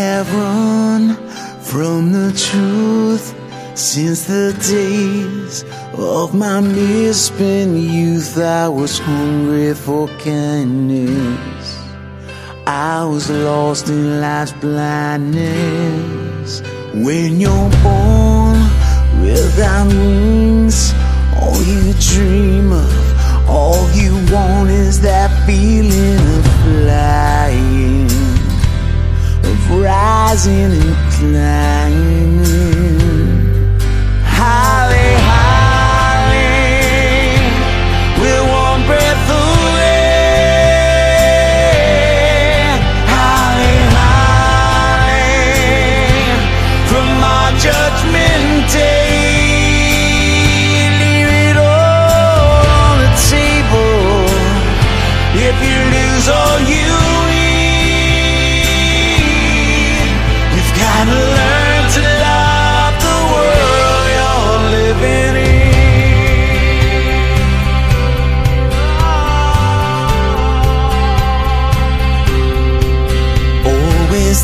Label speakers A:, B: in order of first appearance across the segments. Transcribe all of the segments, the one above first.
A: have run from the truth since the days of my misspent youth. I was hungry for kindness. I was lost in life's blindness. When you're born without wings, all you dream of, all you want is that feeling rising and climbing.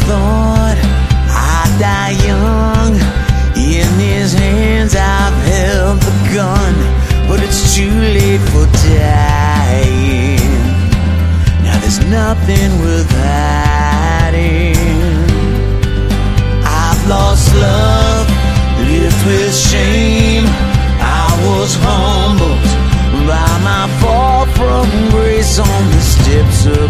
A: Thought I'd die young. In his hands I've held the gun, but it's too late for dying. Now there's nothing worth hiding. I've lost love, lived with shame. I was humbled by my fall from grace on the steps of